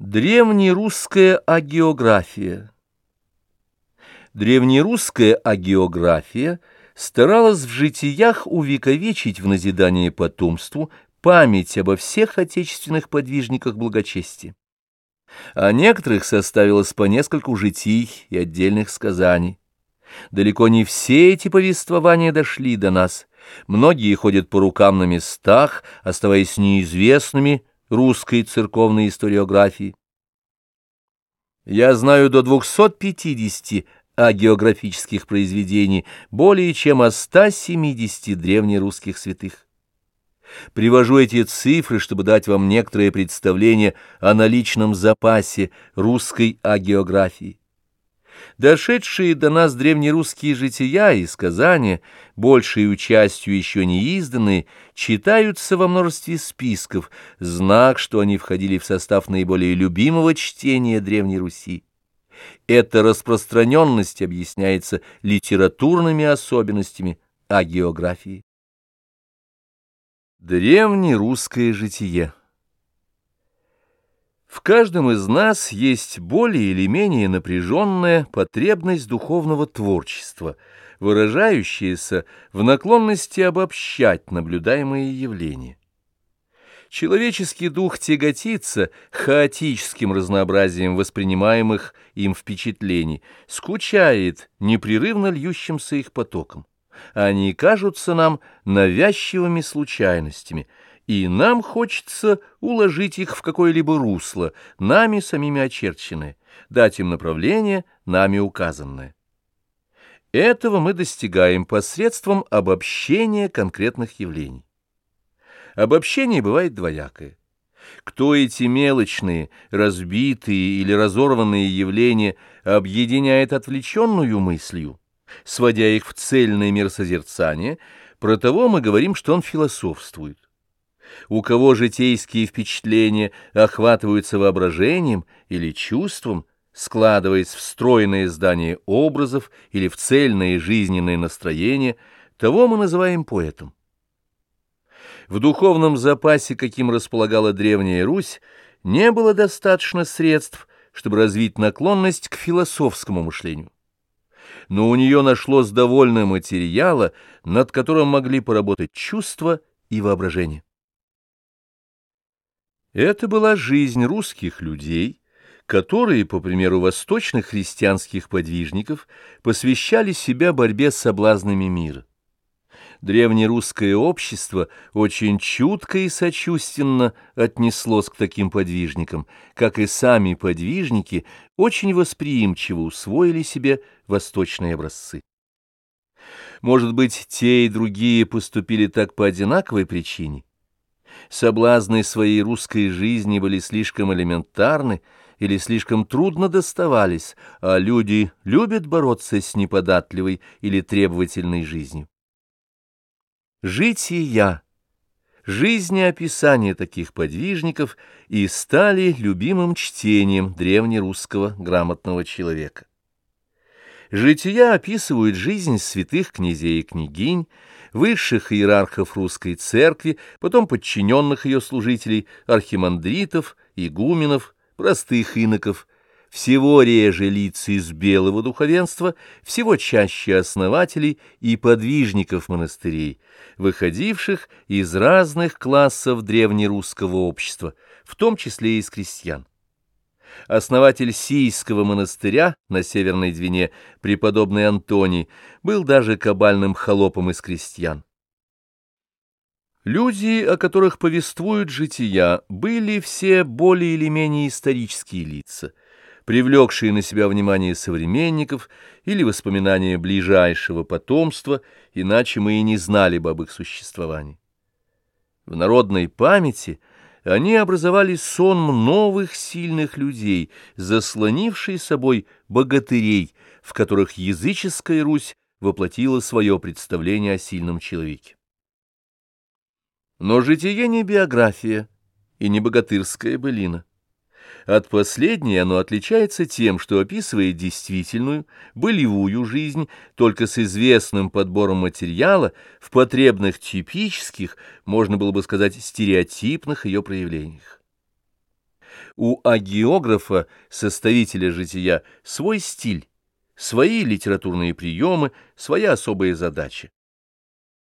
Древнерусская агеография Древнерусская агеография старалась в житиях увековечить в назидание потомству память обо всех отечественных подвижниках благочестия. О некоторых составилось по нескольку житий и отдельных сказаний. Далеко не все эти повествования дошли до нас. Многие ходят по рукам на местах, оставаясь неизвестными русской церковной историографии. Я знаю до 250 агеографических произведений, более чем о 170 древнерусских святых. Привожу эти цифры, чтобы дать вам некоторое представление о наличном запасе русской агеографии. Дошедшие до нас древнерусские жития и сказания, большей частью еще не изданные, читаются во множестве списков, знак, что они входили в состав наиболее любимого чтения Древней Руси. Эта распространенность объясняется литературными особенностями агеографии. Древнерусское житие в каждом из нас есть более или менее напряженная потребность духовного творчества, выражающаяся в наклонности обобщать наблюдаемые явления. Человеческий дух тяготится хаотическим разнообразием воспринимаемых им впечатлений, скучает непрерывно льющимся их потоком. Они кажутся нам навязчивыми случайностями – и нам хочется уложить их в какое-либо русло, нами самими очерченное, дать им направление, нами указанное. Этого мы достигаем посредством обобщения конкретных явлений. Обобщение бывает двоякое. Кто эти мелочные, разбитые или разорванные явления объединяет отвлеченную мыслью, сводя их в цельное мир созерцания, про того мы говорим, что он философствует у кого житейские впечатления охватываются воображением или чувством, складываясь в стройное здание образов или в цельное жизненное настроение, того мы называем поэтом. В духовном запасе, каким располагала Древняя Русь, не было достаточно средств, чтобы развить наклонность к философскому мышлению. Но у нее нашлось довольно материала, над которым могли поработать чувства и воображение. Это была жизнь русских людей, которые, по примеру восточных христианских подвижников, посвящали себя борьбе с соблазнами мира. Древнерусское общество очень чутко и сочувственно отнеслось к таким подвижникам, как и сами подвижники очень восприимчиво усвоили себе восточные образцы. Может быть, те и другие поступили так по одинаковой причине, соблазны своей русской жизни были слишком элементарны или слишком трудно доставались, а люди любят бороться с неподатливой или требовательной жизнью. Жития, жизнеописания таких подвижников и стали любимым чтением древнерусского грамотного человека. Жития описывают жизнь святых князей и княгинь, высших иерархов русской церкви, потом подчиненных ее служителей, архимандритов, игуменов, простых иноков, всего реже лиц из белого духовенства, всего чаще основателей и подвижников монастырей, выходивших из разных классов древнерусского общества, в том числе и из крестьян основатель Сийского монастыря на Северной Двине, преподобный Антоний, был даже кабальным холопом из крестьян. Люди, о которых повествуют жития, были все более или менее исторические лица, привлекшие на себя внимание современников или воспоминания ближайшего потомства, иначе мы и не знали бы об их существовании. В народной памяти – они образовали сон новых сильных людей, заслонивший собой богатырей, в которых языческая Русь воплотила свое представление о сильном человеке. Но житие не биография и не богатырская былина. От последней оно отличается тем, что описывает действительную, болевую жизнь, только с известным подбором материала, в потребных типических, можно было бы сказать, стереотипных ее проявлениях. У агиографа, составителя жития, свой стиль, свои литературные приемы, своя особая задача.